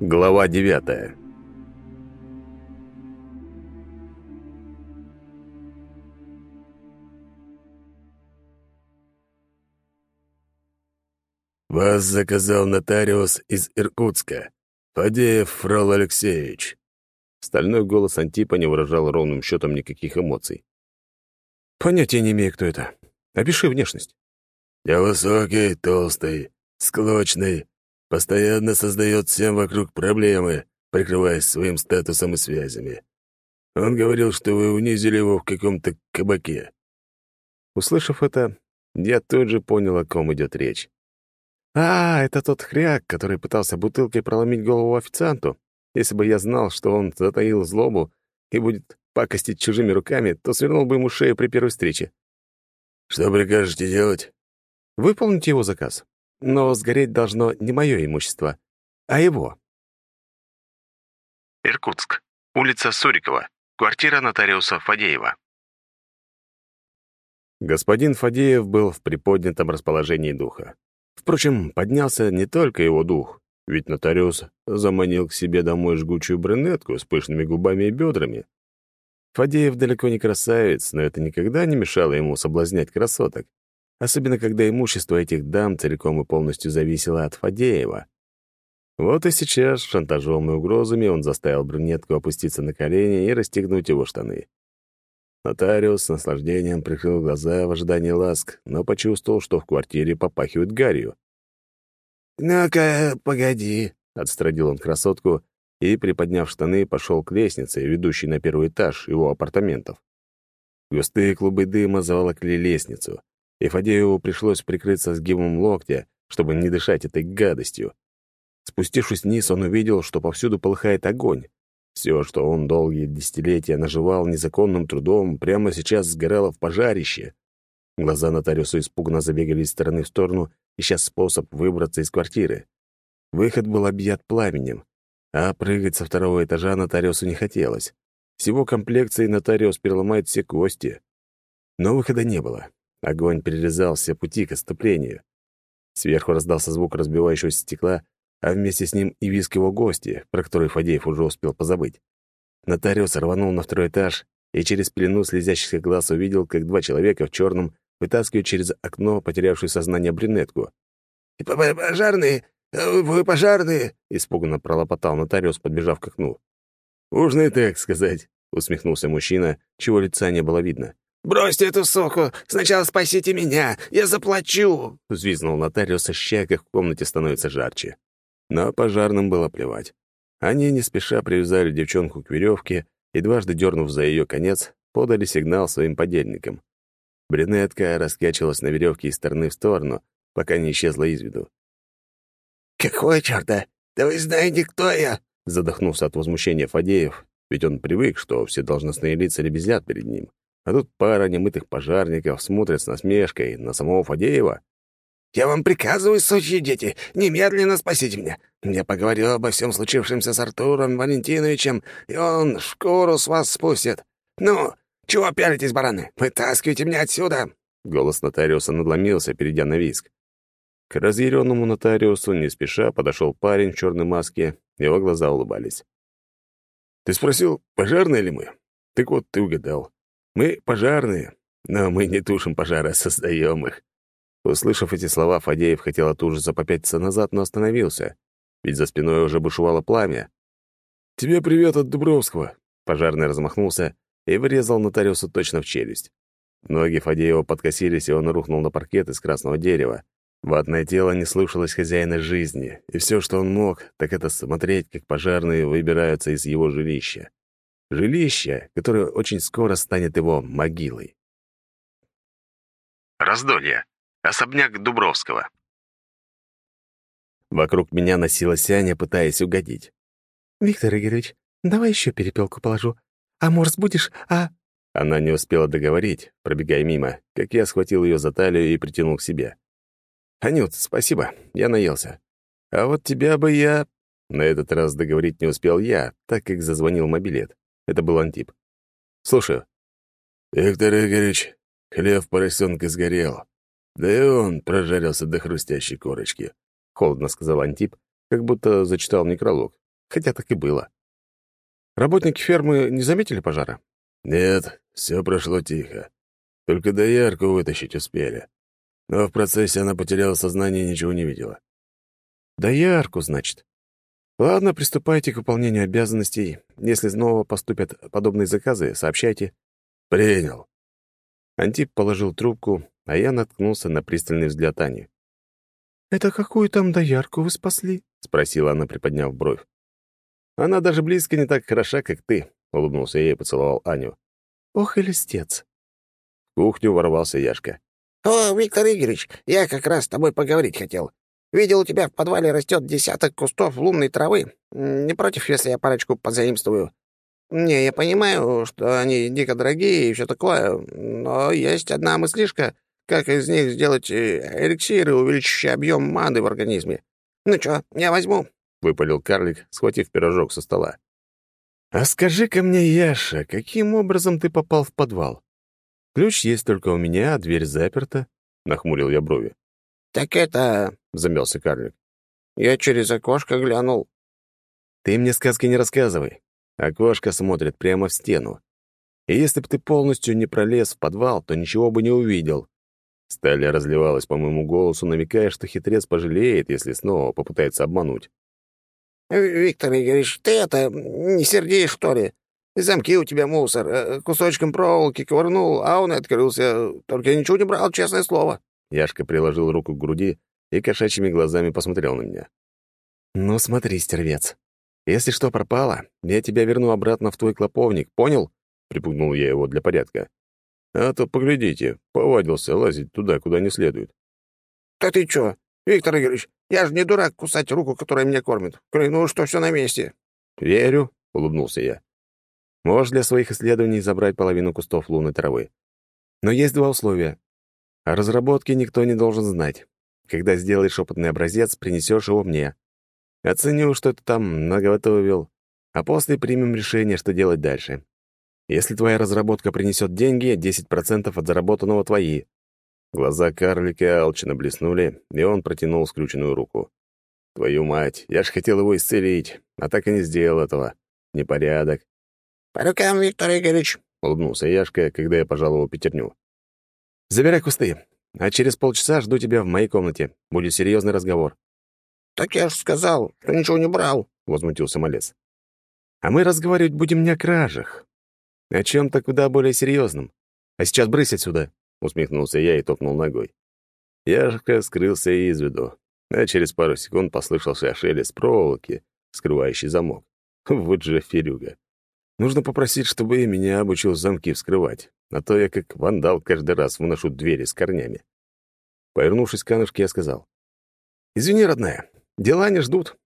Глава девятая «Вас заказал нотариус из Иркутска, Фадеев Фрол Алексеевич». Стальной голос Антипа не выражал ровным счетом никаких эмоций. «Понятия не имею, кто это. Опиши внешность». «Я высокий, толстый, склочный, постоянно создает всем вокруг проблемы, прикрываясь своим статусом и связями. Он говорил, что вы унизили его в каком-то кабаке». Услышав это, я тут же понял, о ком идет речь. «А, это тот хряк, который пытался бутылкой проломить голову официанту. Если бы я знал, что он затаил злобу и будет пакостить чужими руками, то свернул бы ему шею при первой встрече». «Что прикажете делать?» «Выполните его заказ. Но сгореть должно не мое имущество, а его». Иркутск. Улица Сурикова. Квартира нотариуса Фадеева. Господин Фадеев был в приподнятом расположении духа. Впрочем, поднялся не только его дух, ведь нотариус заманил к себе домой жгучую брюнетку с пышными губами и бедрами. Фадеев далеко не красавец, но это никогда не мешало ему соблазнять красоток, особенно когда имущество этих дам целиком и полностью зависело от Фадеева. Вот и сейчас шантажом и угрозами он заставил брюнетку опуститься на колени и расстегнуть его штаны. Нотариус с наслаждением прикрыл глаза в ожидании ласк, но почувствовал, что в квартире попахивает гарью. «Ну-ка, погоди», — отстрадил он красотку и, приподняв штаны, пошел к лестнице, ведущей на первый этаж его апартаментов. Густые клубы дыма заволокли лестницу, и Фадееву пришлось прикрыться сгибом локтя, чтобы не дышать этой гадостью. Спустившись вниз, он увидел, что повсюду полыхает огонь. Все, что он долгие десятилетия наживал незаконным трудом, прямо сейчас сгорало в пожарище. Глаза нотариуса испуганно забегали из стороны в сторону, ища способ выбраться из квартиры. Выход был объят пламенем, а прыгать со второго этажа нотариусу не хотелось. Всего комплекции нотариус переломает все кости. Но выхода не было. Огонь перерезал все пути к оступлению. Сверху раздался звук разбивающегося стекла, а вместе с ним и виск его гости, про который Фадеев уже успел позабыть. Нотариус рванул на второй этаж и через пелену слезящихся глаз увидел, как два человека в черном вытаскивают через окно потерявшую сознание брюнетку. «Пожарные! Вы пожарные!» — испуганно пролопотал нотариус, подбежав к окну. «Можно и так сказать», — усмехнулся мужчина, чего лица не было видно. «Бросьте эту суку! Сначала спасите меня! Я заплачу!» — взвизнул нотариус, ощущая, как в комнате становится жарче. Но пожарным было плевать. Они не спеша привязали девчонку к веревке и, дважды дернув за ее конец, подали сигнал своим подельникам. Брюнетка раскачивалась на веревке из стороны в сторону, пока не исчезла из виду. «Какой черта? Да вы знаете, кто я?» Задохнулся от возмущения Фадеев, ведь он привык, что все должностные лица лебезят перед ним. А тут пара немытых пожарников смотрят с насмешкой на самого Фадеева. Я вам приказываю, сучьи дети, немедленно спасите меня. Я поговорил обо всем случившемся с Артуром Валентиновичем, и он шкуру с вас спустит. Ну, чего пялитесь, бараны? Вытаскивайте меня отсюда!» Голос нотариуса надломился, перейдя на виск. К разъяренному нотариусу не спеша подошел парень в черной маске, его глаза улыбались. «Ты спросил, пожарные ли мы? Так вот, ты угадал. Мы пожарные, но мы не тушим пожары, а создаем их. Услышав эти слова, Фадеев хотел от ужаса попятиться назад, но остановился, ведь за спиной уже бушевало пламя. «Тебе привет от Дубровского!» Пожарный размахнулся и вырезал нотариуса точно в челюсть. Ноги Фадеева подкосились, и он рухнул на паркет из красного дерева. Ватное тело не слушалось хозяина жизни, и все, что он мог, так это смотреть, как пожарные выбираются из его жилища. Жилище, которое очень скоро станет его могилой. Раздолье. Особняк Дубровского. Вокруг меня носилась Аня, пытаясь угодить. «Виктор Игоревич, давай еще перепелку положу. А морс будешь, а...» Она не успела договорить, пробегая мимо, как я схватил ее за талию и притянул к себе. «Анют, спасибо, я наелся. А вот тебя бы я...» На этот раз договорить не успел я, так как зазвонил мобилет. Это был Антип. «Слушаю». «Виктор Игоревич, хлеб поросенка сгорел. Да и он прожарился до хрустящей корочки», — холодно сказал Антип, как будто зачитал некролог. хотя так и было. Работники фермы не заметили пожара? Нет, все прошло тихо. Только доярку вытащить успели. Но в процессе она потеряла сознание и ничего не видела. Доярку, значит. Ладно, приступайте к выполнению обязанностей. Если снова поступят подобные заказы, сообщайте. Принял. Антип положил трубку, а я наткнулся на пристальный взгляд Ани. «Это какую там доярку вы спасли?» — спросила она, приподняв бровь. «Она даже близко не так хороша, как ты», — улыбнулся я и поцеловал Аню. «Ох и листец!» В кухню ворвался Яшка. «О, Виктор Игоревич, я как раз с тобой поговорить хотел. Видел, у тебя в подвале растет десяток кустов лунной травы. Не против, если я парочку позаимствую? Не, я понимаю, что они дико дорогие и все такое, но есть одна мыслишка, как из них сделать э, эликсиры, увеличивающие объем маны в организме. Ну чё, я возьму», — выпалил карлик, схватив пирожок со стола. «А скажи-ка мне, Яша, каким образом ты попал в подвал? Ключ есть только у меня, а дверь заперта», — нахмурил я брови. «Так это...» — замялся карлик. «Я через окошко глянул». «Ты мне сказки не рассказывай. Окошко смотрит прямо в стену. И если бы ты полностью не пролез в подвал, то ничего бы не увидел. Сталь разливалась по моему голосу, намекая, что хитрец пожалеет, если снова попытается обмануть. «Виктор Игоревич, ты это, не сердишь, что ли? Замки у тебя мусор, э, кусочком проволоки ковырнул, а он открылся. Только я ничего не брал, честное слово». Яшка приложил руку к груди и кошачьими глазами посмотрел на меня. «Ну смотри, стервец. Если что пропало, я тебя верну обратно в твой клоповник, понял?» Припугнул я его для порядка. А то, поглядите, повадился лазить туда, куда не следует. «Да ты чё, Виктор Игоревич, я же не дурак кусать руку, которая меня кормит. Клянусь, что все на месте». «Верю», — улыбнулся я. «Можешь для своих исследований забрать половину кустов лунной травы. Но есть два условия. О разработке никто не должен знать. Когда сделаешь опытный образец, принесешь его мне. Оценю, что ты там наготовил, а после примем решение, что делать дальше. Если твоя разработка принесет деньги, 10% от заработанного твои». Глаза карлика алчно блеснули, и он протянул скрюченную руку. «Твою мать, я ж хотел его исцелить, а так и не сделал этого. Непорядок». «По рукам, Виктор Игоревич», — улыбнулся Яшка, когда я пожал его пятерню. «Забирай кусты, а через полчаса жду тебя в моей комнате. Будет серьезный разговор». «Так я ж сказал, что ничего не брал», — возмутился Малец. «А мы разговаривать будем не о кражах, о чем-то куда более серьезном. А сейчас брысь отсюда, усмехнулся я и топнул ногой. Яшка скрылся из виду, а через пару секунд послышался шелест проволоки, скрывающий замок. Вот же ферюга. Нужно попросить, чтобы и меня обучил замки вскрывать, а то я как вандал каждый раз выношу двери с корнями. Повернувшись к Анушке, я сказал. «Извини, родная, дела не ждут».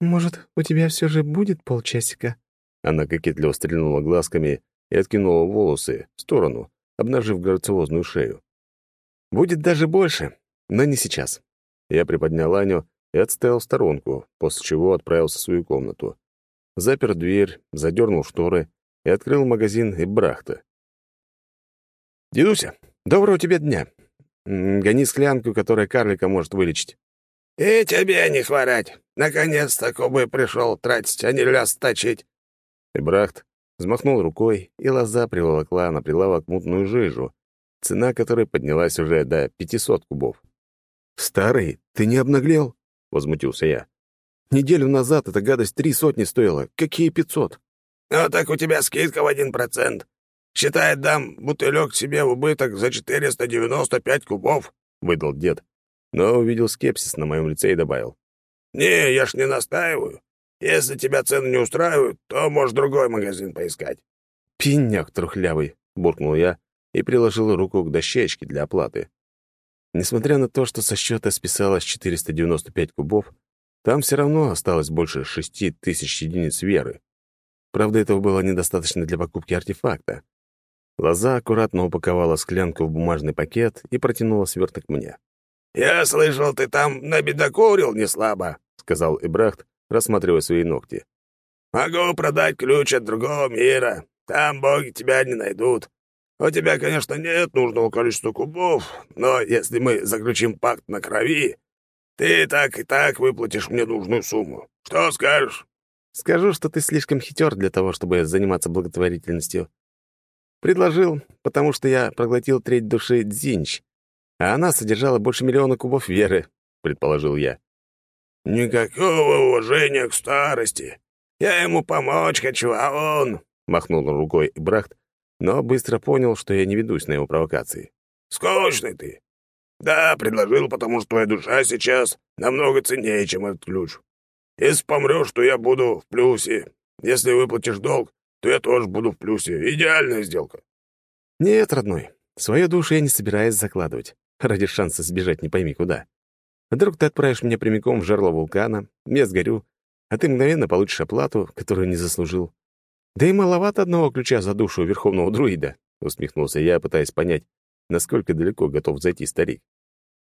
«Может, у тебя все же будет полчасика?» Она кокетливо стрельнула глазками и откинула волосы в сторону, обнажив грациозную шею. «Будет даже больше, но не сейчас». Я приподнял Аню и отставил в сторонку, после чего отправился в свою комнату. Запер дверь, задернул шторы и открыл магазин и брахта. «Дедуся, доброго тебе дня. Гони склянку, которая карлика может вылечить». «И тебе не хворать. Наконец-то кубы пришел тратить, а не ляс точить. И Брахт взмахнул рукой, и лоза приволокла на прилавок мутную жижу, цена которой поднялась уже до 500 кубов. «Старый, ты не обнаглел?» — возмутился я. «Неделю назад эта гадость три сотни стоила. Какие пятьсот?» «Ну так у тебя скидка в один процент. Считай, дам бутылек себе в убыток за 495 кубов», — выдал дед, но увидел скепсис на моем лице и добавил. «Не, я ж не настаиваю. Если тебя цены не устраивают, то можешь другой магазин поискать». «Пенек трухлявый», — буркнул я и приложил руку к дощечке для оплаты. Несмотря на то, что со счета списалось 495 кубов, там все равно осталось больше шести тысяч единиц веры. Правда, этого было недостаточно для покупки артефакта. Лоза аккуратно упаковала склянку в бумажный пакет и протянула сверток мне. «Я слышал, ты там набедокурил не слабо», — сказал Ибрахт, рассматривая свои ногти. «Могу продать ключ от другого мира. Там боги тебя не найдут. У тебя, конечно, нет нужного количества кубов, но если мы заключим пакт на крови, ты так и так выплатишь мне нужную сумму. Что скажешь?» Скажу, что ты слишком хитер для того, чтобы заниматься благотворительностью. Предложил, потому что я проглотил треть души Дзинч, а она содержала больше миллиона кубов веры, предположил я. «Никакого уважения к старости. Я ему помочь хочу, а он...» — махнул рукой Брахт, но быстро понял, что я не ведусь на его провокации. «Скучный ты. Да, предложил, потому что твоя душа сейчас намного ценнее, чем этот ключ. Если помрешь, то я буду в плюсе. Если выплатишь долг, то я тоже буду в плюсе. Идеальная сделка». «Нет, родной, свою душу я не собираюсь закладывать, ради шанса сбежать не пойми куда. Вдруг ты отправишь меня прямиком в жерло вулкана, я сгорю, а ты мгновенно получишь оплату, которую не заслужил. Да и маловато одного ключа за душу верховного друида», — усмехнулся я, пытаясь понять, насколько далеко готов зайти старик.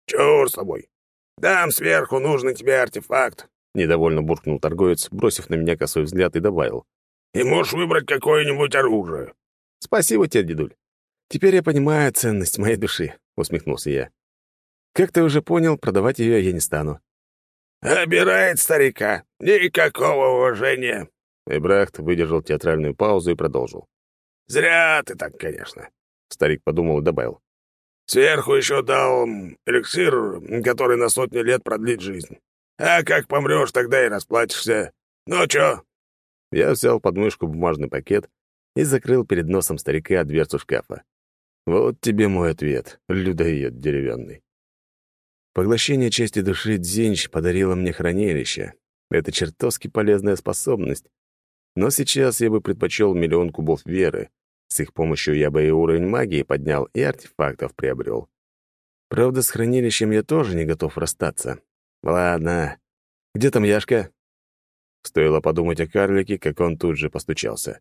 «Чур с тобой. Дам сверху нужный тебе артефакт», — недовольно буркнул торговец, бросив на меня косой взгляд и добавил. «И можешь выбрать какое-нибудь оружие». «Спасибо тебе, дедуль. Теперь я понимаю ценность моей души», — усмехнулся я. «Как ты уже понял, продавать ее я не стану». «Обирает старика. Никакого уважения». Эбрахт выдержал театральную паузу и продолжил. «Зря ты так, конечно». Старик подумал и добавил. Сверху еще дал эликсир, который на сотни лет продлит жизнь. А как помрешь, тогда и расплатишься. Ну чё?» Я взял под мышку бумажный пакет и закрыл перед носом старика дверцу шкафа. Вот тебе мой ответ, людоед деревянный. Поглощение части души Дзинч подарило мне хранилище. Это чертовски полезная способность. Но сейчас я бы предпочел миллион кубов веры, с их помощью я бы и уровень магии поднял, и артефактов приобрел. Правда, с хранилищем я тоже не готов расстаться. Ладно. Где там Яшка? Стоило подумать о карлике, как он тут же постучался.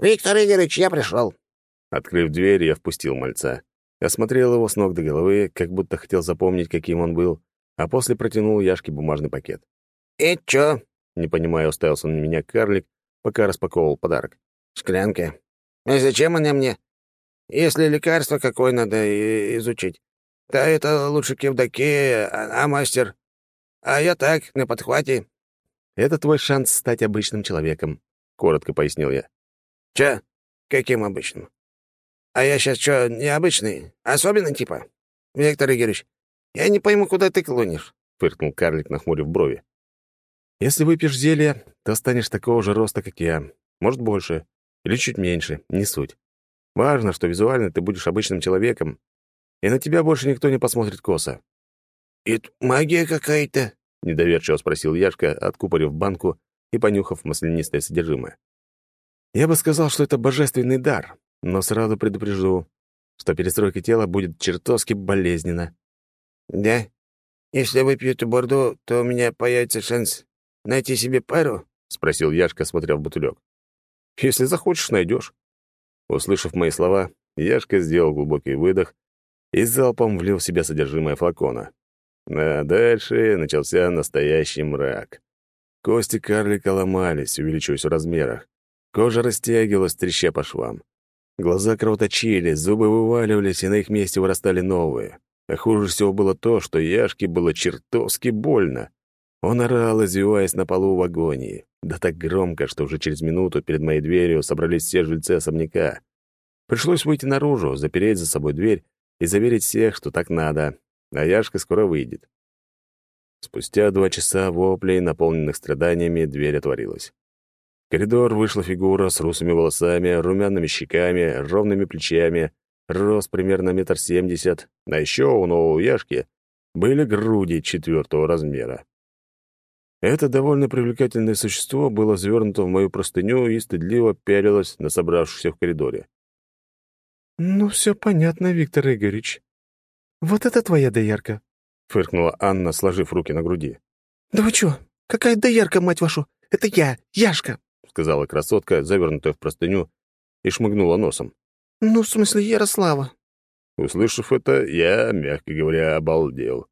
«Виктор Игоревич, я пришел». Открыв дверь, я впустил мальца. Осмотрел его с ног до головы, как будто хотел запомнить, каким он был, а после протянул Яшке бумажный пакет. «И чё?» — не понимая, уставился на меня карлик, пока распаковывал подарок. «Склянка. А зачем она мне? Если лекарство какое надо изучить, то это лучше к Евдокии, а, а мастер. А я так, на подхвате». «Это твой шанс стать обычным человеком», — коротко пояснил я. «Чё? Каким обычным? А я сейчас что, необычный? Особенный типа? Виктор Игоревич, я не пойму, куда ты клонишь», — фыркнул карлик, нахмурив брови. «Если выпьешь зелье, то станешь такого же роста, как я. Может, больше. Или чуть меньше, не суть. Важно, что визуально ты будешь обычным человеком, и на тебя больше никто не посмотрит косо. «Это магия какая-то?» — недоверчиво спросил Яшка, откупорив банку и понюхав маслянистое содержимое. «Я бы сказал, что это божественный дар, но сразу предупрежу, что перестройка тела будет чертовски болезненно». «Да? Если выпью эту бордо, то у меня появится шанс найти себе пару?» — спросил Яшка, смотря в бутылек. Если захочешь, найдешь. Услышав мои слова, Яшка сделал глубокий выдох и залпом влил в себя содержимое флакона. А дальше начался настоящий мрак. Кости карлика ломались, увеличиваясь в размерах. Кожа растягивалась, треща по швам. Глаза кровоточили, зубы вываливались, и на их месте вырастали новые. А хуже всего было то, что Яшке было чертовски больно. Он орал, извиваясь на полу в агонии. Да так громко, что уже через минуту перед моей дверью собрались все жильцы особняка. Пришлось выйти наружу, запереть за собой дверь и заверить всех, что так надо, а Яшка скоро выйдет. Спустя два часа воплей, наполненных страданиями, дверь отворилась. В коридор вышла фигура с русыми волосами, румяными щеками, ровными плечами, рост примерно метр семьдесят, а еще у нового Яшки были груди четвертого размера. Это довольно привлекательное существо было завернуто в мою простыню и стыдливо пялилось на собравшихся в коридоре. «Ну, все понятно, Виктор Игоревич. Вот это твоя доярка», — фыркнула Анна, сложив руки на груди. «Да вы чё? Какая доярка, мать вашу? Это я, Яшка», — сказала красотка, завернутая в простыню, и шмыгнула носом. «Ну, в смысле, Ярослава». Услышав это, я, мягко говоря, обалдел.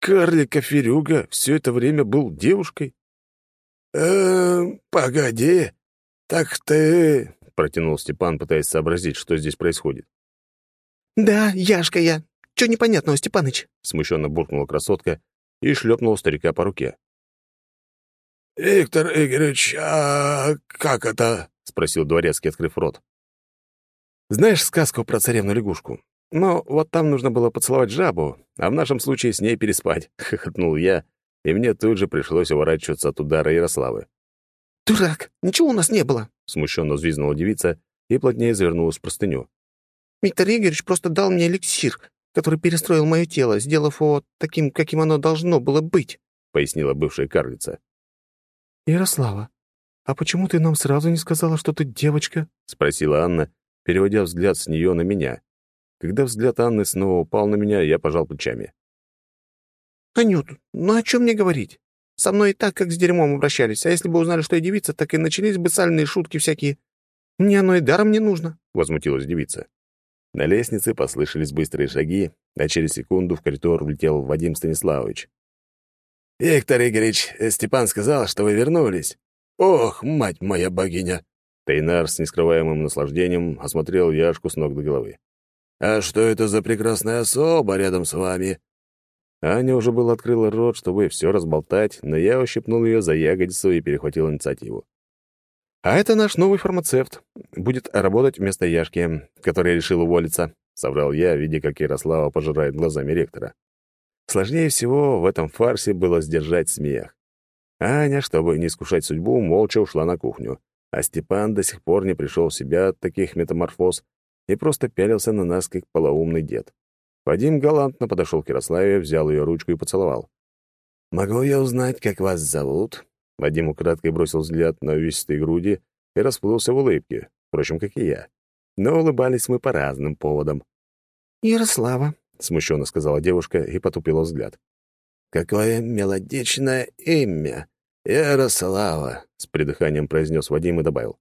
Карлик Ферюга все это время был девушкой? «Э, погоди, так ты...» — протянул Степан, пытаясь сообразить, что здесь происходит. «Да, Яшка я. Чё непонятного, Степаныч?» — смущенно буркнула красотка и шлепнула старика по руке. «Виктор Игоревич, а как это?» — спросил дворецкий, открыв рот. «Знаешь сказку про царевну-лягушку? Но вот там нужно было поцеловать жабу, а в нашем случае с ней переспать», — хохотнул я, и мне тут же пришлось уворачиваться от удара Ярославы. «Дурак! Ничего у нас не было!» — смущенно взвизгнула девица и плотнее завернулась в простыню. «Виктор Игоревич просто дал мне эликсир, который перестроил мое тело, сделав его таким, каким оно должно было быть», — пояснила бывшая карлица. «Ярослава, а почему ты нам сразу не сказала, что ты девочка?» — спросила Анна, переводя взгляд с нее на меня. Когда взгляд Анны снова упал на меня, я пожал плечами. «Анют, ну о чем мне говорить? Со мной и так, как с дерьмом обращались, а если бы узнали, что я девица, так и начались бы сальные шутки всякие. Мне оно и даром не нужно», — возмутилась девица. На лестнице послышались быстрые шаги, а через секунду в коридор влетел Вадим Станиславович. «Виктор Игоревич, Степан сказал, что вы вернулись. Ох, мать моя богиня!» Тайнар с нескрываемым наслаждением осмотрел Яшку с ног до головы. «А что это за прекрасная особа рядом с вами?» Аня уже было открыла рот, чтобы все разболтать, но я ущипнул ее за ягодицу и перехватил инициативу. «А это наш новый фармацевт. Будет работать вместо Яшки, который решил уволиться», — соврал я, видя, как Ярослава пожирает глазами ректора. Сложнее всего в этом фарсе было сдержать смех. Аня, чтобы не искушать судьбу, молча ушла на кухню, а Степан до сих пор не пришел в себя от таких метаморфоз и просто пялился на нас, как полоумный дед. Вадим галантно подошел к Ярославе, взял ее ручку и поцеловал. «Могу я узнать, как вас зовут?» Вадим украдкой бросил взгляд на увесистые груди и расплылся в улыбке, впрочем, как и я. Но улыбались мы по разным поводам. «Ярослава», — смущенно сказала девушка и потупила взгляд. «Какое мелодичное имя! Ярослава!» — с придыханием произнес Вадим и добавил.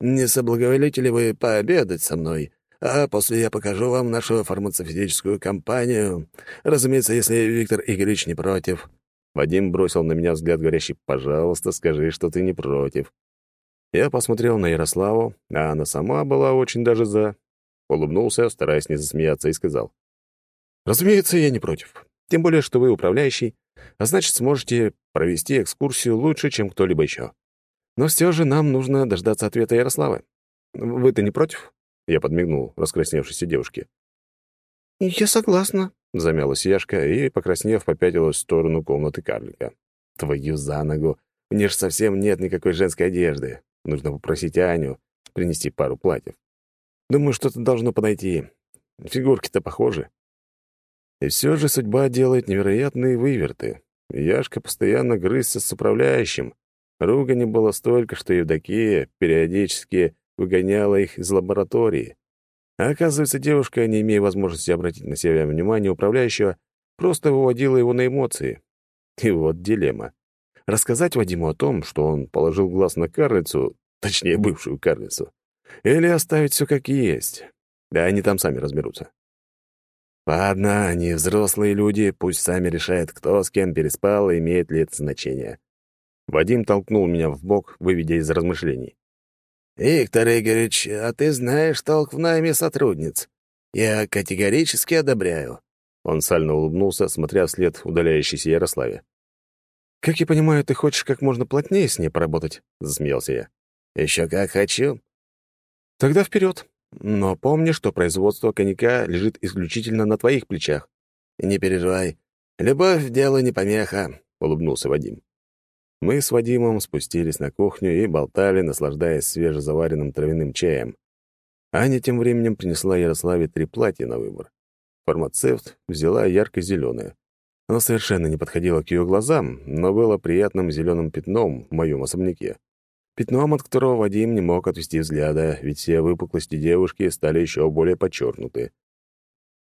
«Не соблаговолите ли вы пообедать со мной, а после я покажу вам нашу фармацевтическую компанию, разумеется, если Виктор Игоревич не против». Вадим бросил на меня взгляд говорящий «Пожалуйста, скажи, что ты не против». Я посмотрел на Ярославу, а она сама была очень даже за. Улыбнулся, стараясь не засмеяться, и сказал. «Разумеется, я не против. Тем более, что вы управляющий, а значит, сможете провести экскурсию лучше, чем кто-либо еще. Но все же нам нужно дождаться ответа Ярославы. Вы-то не против?» Я подмигнул раскрасневшейся девушке. «Я согласна», Замялась Яшка и, покраснев, попятилась в сторону комнаты карлика. «Твою за ногу! Мне ж совсем нет никакой женской одежды. Нужно попросить Аню принести пару платьев. Думаю, что-то должно подойти. Фигурки-то похожи». И все же судьба делает невероятные выверты. Яшка постоянно грызся с управляющим. Ругани было столько, что Евдокия периодически выгоняла их из лаборатории. А оказывается, девушка, не имея возможности обратить на себя внимание управляющего, просто выводила его на эмоции. И вот дилемма. Рассказать Вадиму о том, что он положил глаз на карлицу, точнее, бывшую карлицу, или оставить все как есть. Да они там сами разберутся. Ладно, они взрослые люди, пусть сами решают, кто с кем переспал и имеет ли это значение. Вадим толкнул меня в бок, выведя из размышлений. «Виктор Игоревич, а ты знаешь толк в найме сотрудниц. Я категорически одобряю». Он сально улыбнулся, смотря вслед удаляющейся Ярославе. «Как я понимаю, ты хочешь как можно плотнее с ней поработать?» — засмеялся я. «Еще как хочу». «Тогда вперед. Но помни, что производство коньяка лежит исключительно на твоих плечах». «Не переживай. Любовь — дело не помеха», — улыбнулся Вадим. Мы с Вадимом спустились на кухню и болтали, наслаждаясь свежезаваренным травяным чаем. Аня тем временем принесла Ярославе три платья на выбор. Фармацевт взяла ярко-зеленое. Оно совершенно не подходило к ее глазам, но было приятным зеленым пятном в моем особняке. Пятном, от которого Вадим не мог отвести взгляда, ведь все выпуклости девушки стали еще более подчеркнуты.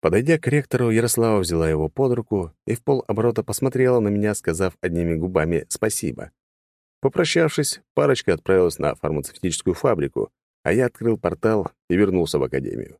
Подойдя к ректору, Ярослава взяла его под руку и в полоборота посмотрела на меня, сказав одними губами «спасибо». Попрощавшись, парочка отправилась на фармацевтическую фабрику, а я открыл портал и вернулся в академию.